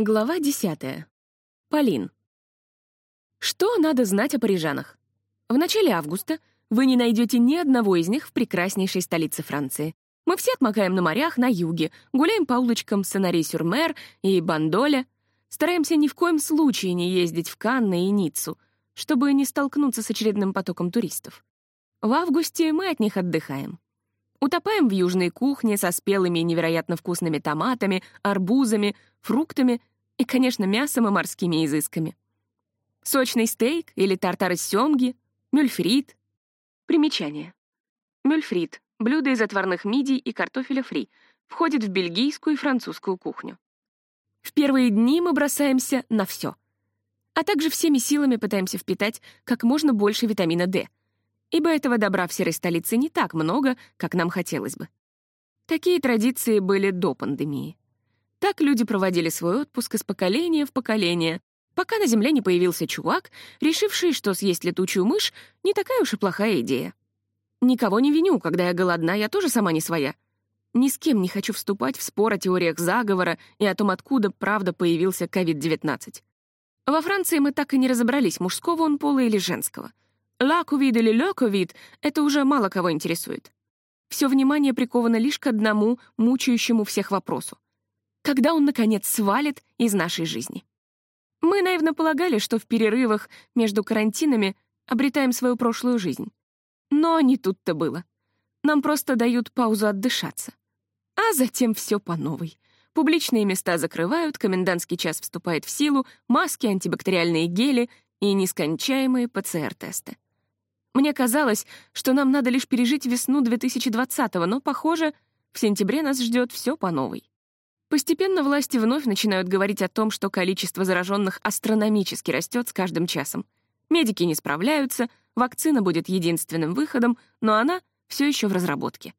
Глава 10. Полин. Что надо знать о парижанах? В начале августа вы не найдете ни одного из них в прекраснейшей столице Франции. Мы все отмокаем на морях на юге, гуляем по улочкам Сенари-Сюрмер и Бандоля, стараемся ни в коем случае не ездить в Канны и Ниццу, чтобы не столкнуться с очередным потоком туристов. В августе мы от них отдыхаем. Утопаем в южной кухне со спелыми и невероятно вкусными томатами, арбузами, фруктами и, конечно, мясом и морскими изысками. Сочный стейк или тартар из семги, мюльфрит. Примечание. Мюльфрит — блюдо из отварных мидий и картофеля фри, входит в бельгийскую и французскую кухню. В первые дни мы бросаемся на все, а также всеми силами пытаемся впитать как можно больше витамина D — ибо этого добра в серой столице не так много, как нам хотелось бы. Такие традиции были до пандемии. Так люди проводили свой отпуск из поколения в поколение, пока на Земле не появился чувак, решивший, что съесть летучую мышь — не такая уж и плохая идея. Никого не виню, когда я голодна, я тоже сама не своя. Ни с кем не хочу вступать в спор о теориях заговора и о том, откуда правда появился COVID-19. Во Франции мы так и не разобрались, мужского он пола или женского — la COVID или le COVID — это уже мало кого интересует. Все внимание приковано лишь к одному, мучающему всех вопросу. Когда он, наконец, свалит из нашей жизни? Мы наивно полагали, что в перерывах между карантинами обретаем свою прошлую жизнь. Но не тут-то было. Нам просто дают паузу отдышаться. А затем все по новой. Публичные места закрывают, комендантский час вступает в силу, маски, антибактериальные гели и нескончаемые ПЦР-тесты. Мне казалось, что нам надо лишь пережить весну 2020-го, но, похоже, в сентябре нас ждет все по новой. Постепенно власти вновь начинают говорить о том, что количество зараженных астрономически растет с каждым часом. Медики не справляются, вакцина будет единственным выходом, но она все еще в разработке.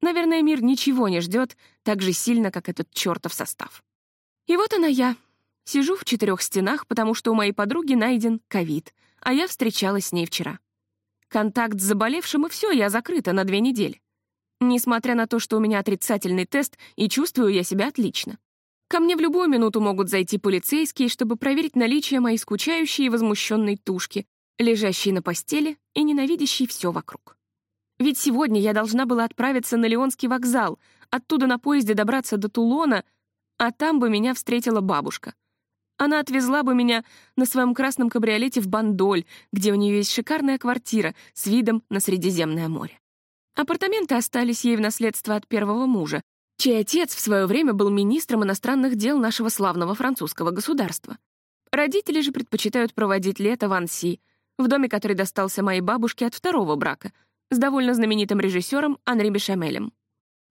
Наверное, мир ничего не ждет так же сильно, как этот чертов состав. И вот она я. Сижу в четырех стенах, потому что у моей подруги найден ковид, а я встречалась с ней вчера. Контакт с заболевшим, и все, я закрыта на две недели. Несмотря на то, что у меня отрицательный тест, и чувствую я себя отлично. Ко мне в любую минуту могут зайти полицейские, чтобы проверить наличие моей скучающей и возмущенной тушки, лежащей на постели и ненавидящей все вокруг. Ведь сегодня я должна была отправиться на Леонский вокзал, оттуда на поезде добраться до Тулона, а там бы меня встретила бабушка — она отвезла бы меня на своем красном кабриолете в Бандоль, где у нее есть шикарная квартира с видом на Средиземное море. Апартаменты остались ей в наследство от первого мужа, чей отец в свое время был министром иностранных дел нашего славного французского государства. Родители же предпочитают проводить лето в Анси, в доме, который достался моей бабушке от второго брака, с довольно знаменитым режиссером Анри Бешамелем.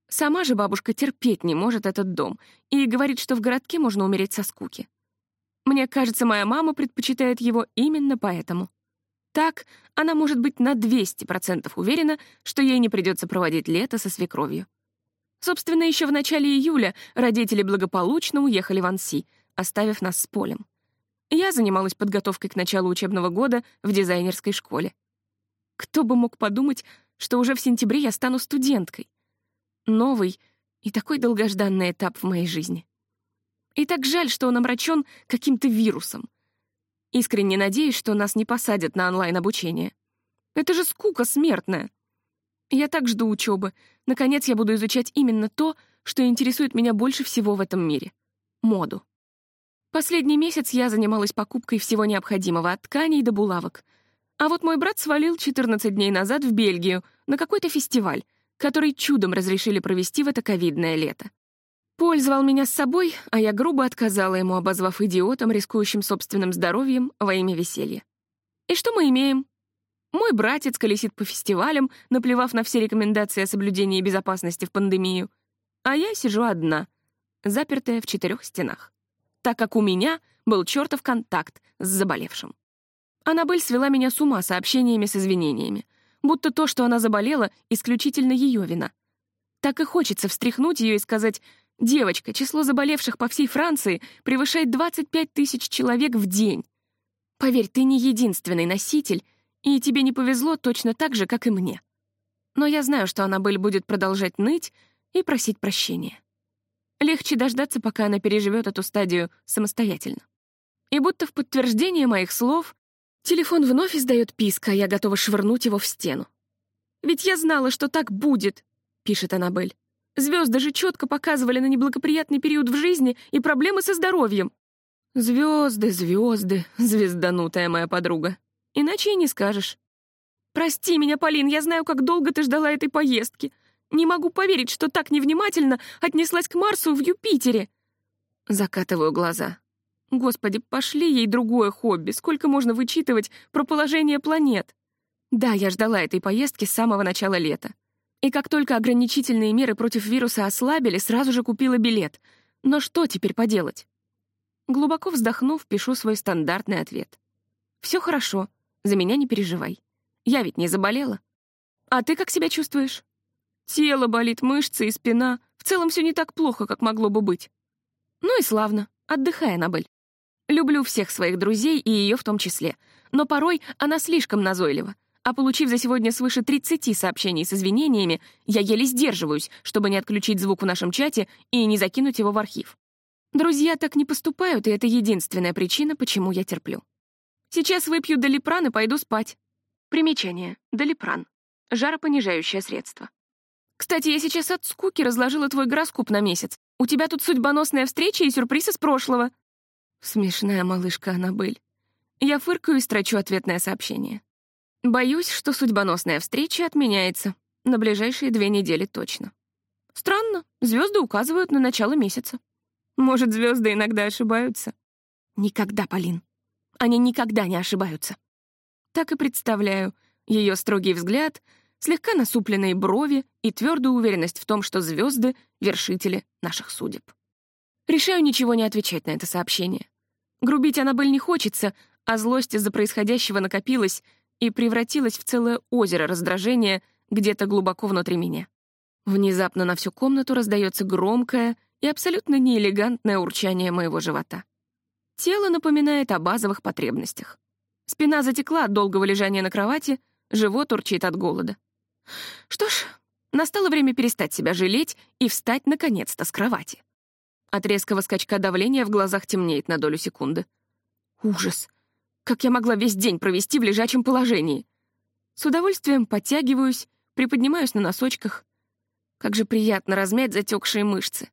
Сама же бабушка терпеть не может этот дом и говорит, что в городке можно умереть со скуки. Мне кажется, моя мама предпочитает его именно поэтому. Так она может быть на 200% уверена, что ей не придется проводить лето со свекровью. Собственно, еще в начале июля родители благополучно уехали в Анси, оставив нас с Полем. Я занималась подготовкой к началу учебного года в дизайнерской школе. Кто бы мог подумать, что уже в сентябре я стану студенткой. Новый и такой долгожданный этап в моей жизни. И так жаль, что он омрачен каким-то вирусом. Искренне надеюсь, что нас не посадят на онлайн-обучение. Это же скука смертная. Я так жду учебы. Наконец я буду изучать именно то, что интересует меня больше всего в этом мире — моду. Последний месяц я занималась покупкой всего необходимого от тканей до булавок. А вот мой брат свалил 14 дней назад в Бельгию на какой-то фестиваль, который чудом разрешили провести в это ковидное лето. Поль звал меня с собой, а я грубо отказала ему, обозвав идиотом, рискующим собственным здоровьем во имя веселья. И что мы имеем? Мой братец колесит по фестивалям, наплевав на все рекомендации о соблюдении безопасности в пандемию, а я сижу одна, запертая в четырех стенах, так как у меня был чертов контакт с заболевшим. Аннабель свела меня с ума сообщениями с извинениями, будто то, что она заболела, исключительно ее вина. Так и хочется встряхнуть ее и сказать Девочка, число заболевших по всей Франции превышает 25 тысяч человек в день. Поверь, ты не единственный носитель, и тебе не повезло точно так же, как и мне. Но я знаю, что Аннабель будет продолжать ныть и просить прощения. Легче дождаться, пока она переживет эту стадию самостоятельно. И будто в подтверждение моих слов, телефон вновь издает писк, а я готова швырнуть его в стену. «Ведь я знала, что так будет», — пишет Аннабель. «Звезды же четко показывали на неблагоприятный период в жизни и проблемы со здоровьем». «Звезды, звезды, звезданутая моя подруга. Иначе и не скажешь». «Прости меня, Полин, я знаю, как долго ты ждала этой поездки. Не могу поверить, что так невнимательно отнеслась к Марсу в Юпитере». Закатываю глаза. Господи, пошли ей другое хобби. Сколько можно вычитывать про положение планет? Да, я ждала этой поездки с самого начала лета. И как только ограничительные меры против вируса ослабили, сразу же купила билет. Но что теперь поделать? Глубоко вздохнув, пишу свой стандартный ответ. Все хорошо, за меня не переживай. Я ведь не заболела. А ты как себя чувствуешь? Тело болит, мышцы и спина. В целом все не так плохо, как могло бы быть. Ну и славно. Отдыхай, Аннабель. Люблю всех своих друзей и ее в том числе. Но порой она слишком назойлива. А получив за сегодня свыше 30 сообщений с извинениями, я еле сдерживаюсь, чтобы не отключить звук в нашем чате и не закинуть его в архив. Друзья так не поступают, и это единственная причина, почему я терплю. Сейчас выпью долипран и пойду спать. Примечание. Долипран. Жаропонижающее средство. Кстати, я сейчас от скуки разложила твой гороскоп на месяц. У тебя тут судьбоносная встреча и сюрприз из прошлого. Смешная малышка Аннабель. Я фыркаю и строчу ответное сообщение. Боюсь, что судьбоносная встреча отменяется. На ближайшие две недели точно. Странно, звезды указывают на начало месяца. Может, звезды иногда ошибаются? Никогда, Полин. Они никогда не ошибаются. Так и представляю ее строгий взгляд, слегка насупленные брови и твердую уверенность в том, что звезды — вершители наших судеб. Решаю ничего не отвечать на это сообщение. Грубить Аннабель не хочется, а злость из-за происходящего накопилась и превратилась в целое озеро раздражения где-то глубоко внутри меня. Внезапно на всю комнату раздается громкое и абсолютно неэлегантное урчание моего живота. Тело напоминает о базовых потребностях. Спина затекла от долгого лежания на кровати, живот урчит от голода. Что ж, настало время перестать себя жалеть и встать наконец-то с кровати. От резкого скачка давления в глазах темнеет на долю секунды. Ужас! Как я могла весь день провести в лежачем положении? С удовольствием подтягиваюсь, приподнимаюсь на носочках. Как же приятно размять затекшие мышцы.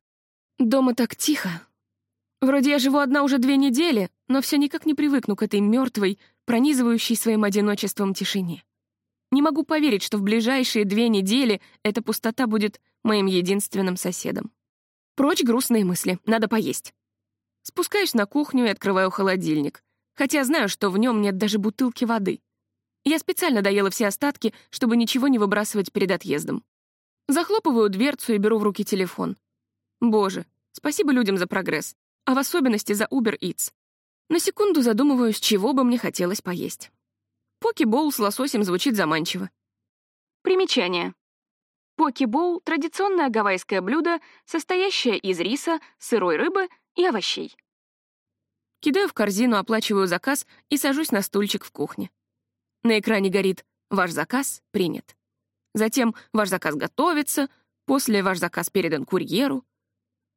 Дома так тихо. Вроде я живу одна уже две недели, но все никак не привыкну к этой мертвой, пронизывающей своим одиночеством тишине. Не могу поверить, что в ближайшие две недели эта пустота будет моим единственным соседом. Прочь грустные мысли, надо поесть. Спускаюсь на кухню и открываю холодильник, хотя знаю, что в нем нет даже бутылки воды. Я специально доела все остатки, чтобы ничего не выбрасывать перед отъездом. Захлопываю дверцу и беру в руки телефон. Боже, спасибо людям за прогресс, а в особенности за Uber Eats. На секунду задумываюсь, чего бы мне хотелось поесть. Поки-боул с лососем звучит заманчиво. Примечание. Поки-боул — традиционное гавайское блюдо, состоящее из риса, сырой рыбы и овощей. Кидаю в корзину, оплачиваю заказ и сажусь на стульчик в кухне. На экране горит «Ваш заказ принят». Затем «Ваш заказ готовится», после «Ваш заказ передан курьеру».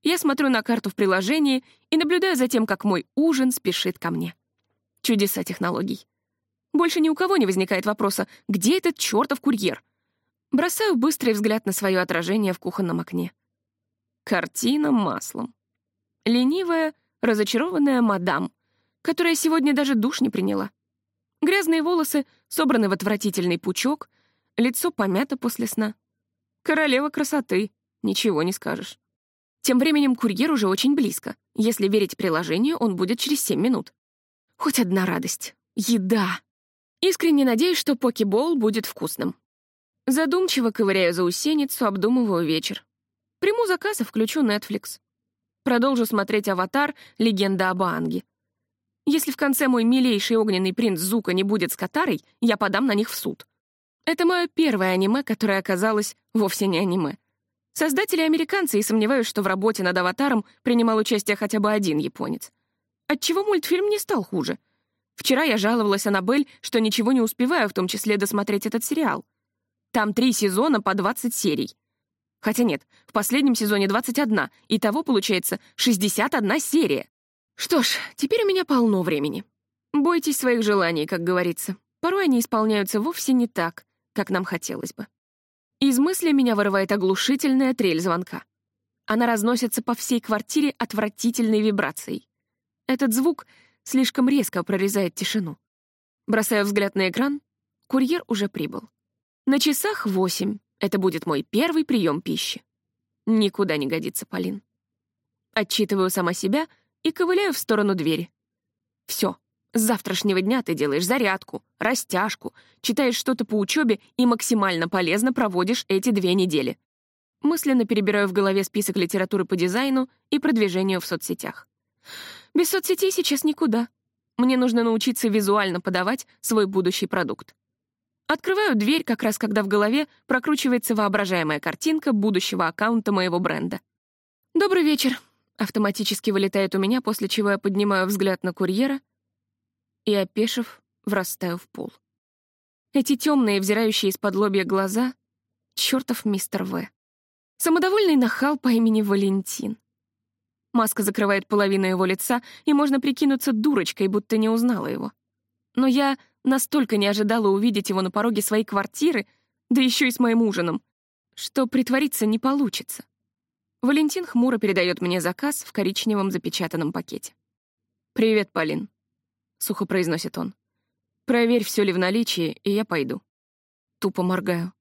Я смотрю на карту в приложении и наблюдаю за тем, как мой ужин спешит ко мне. Чудеса технологий. Больше ни у кого не возникает вопроса, где этот чертов курьер? Бросаю быстрый взгляд на свое отражение в кухонном окне. Картина маслом. Ленивая, разочарованная мадам, которая сегодня даже душ не приняла. Грязные волосы собраны в отвратительный пучок, лицо помято после сна. Королева красоты, ничего не скажешь. Тем временем курьер уже очень близко. Если верить приложению, он будет через 7 минут. Хоть одна радость. Еда. Искренне надеюсь, что покебол будет вкусным. Задумчиво ковыряю заусеницу, обдумываю вечер. Приму заказ и включу Netflix. Продолжу смотреть «Аватар. Легенда об Аанге». Если в конце мой милейший огненный принц Зука не будет с Катарой, я подам на них в суд. Это мое первое аниме, которое оказалось вовсе не аниме. Создатели американцы, и сомневаюсь, что в работе над «Аватаром» принимал участие хотя бы один японец. Отчего мультфильм не стал хуже? Вчера я жаловалась Аннабель, что ничего не успеваю, в том числе досмотреть этот сериал. Там три сезона по 20 серий. Хотя нет, в последнем сезоне 21, и того получается 61 серия. Что ж, теперь у меня полно времени. Бойтесь своих желаний, как говорится. Порой они исполняются вовсе не так, как нам хотелось бы. Из мысли меня вырывает оглушительная трель звонка. Она разносится по всей квартире отвратительной вибрацией. Этот звук слишком резко прорезает тишину. Бросаю взгляд на экран. Курьер уже прибыл. На часах восемь. Это будет мой первый прием пищи. Никуда не годится, Полин. Отчитываю сама себя и ковыляю в сторону двери. Все, с завтрашнего дня ты делаешь зарядку, растяжку, читаешь что-то по учебе и максимально полезно проводишь эти две недели. Мысленно перебираю в голове список литературы по дизайну и продвижению в соцсетях. Без соцсетей сейчас никуда. Мне нужно научиться визуально подавать свой будущий продукт. Открываю дверь как раз когда в голове прокручивается воображаемая картинка будущего аккаунта моего бренда. «Добрый вечер», — автоматически вылетает у меня, после чего я поднимаю взгляд на курьера и, опешив, врастаю в пол. Эти темные, взирающие из-под лобья глаза — чертов мистер В. Самодовольный нахал по имени Валентин. Маска закрывает половину его лица, и можно прикинуться дурочкой, будто не узнала его. Но я Настолько не ожидала увидеть его на пороге своей квартиры, да еще и с моим ужином, что притвориться не получится. Валентин хмуро передает мне заказ в коричневом запечатанном пакете. «Привет, Полин», — сухо произносит он. «Проверь, все ли в наличии, и я пойду». Тупо моргаю.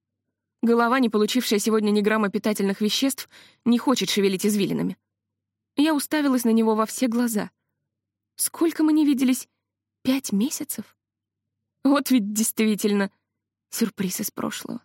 Голова, не получившая сегодня ни грамма питательных веществ, не хочет шевелить извилинами. Я уставилась на него во все глаза. Сколько мы не виделись? Пять месяцев? Вот ведь действительно сюрприз из прошлого.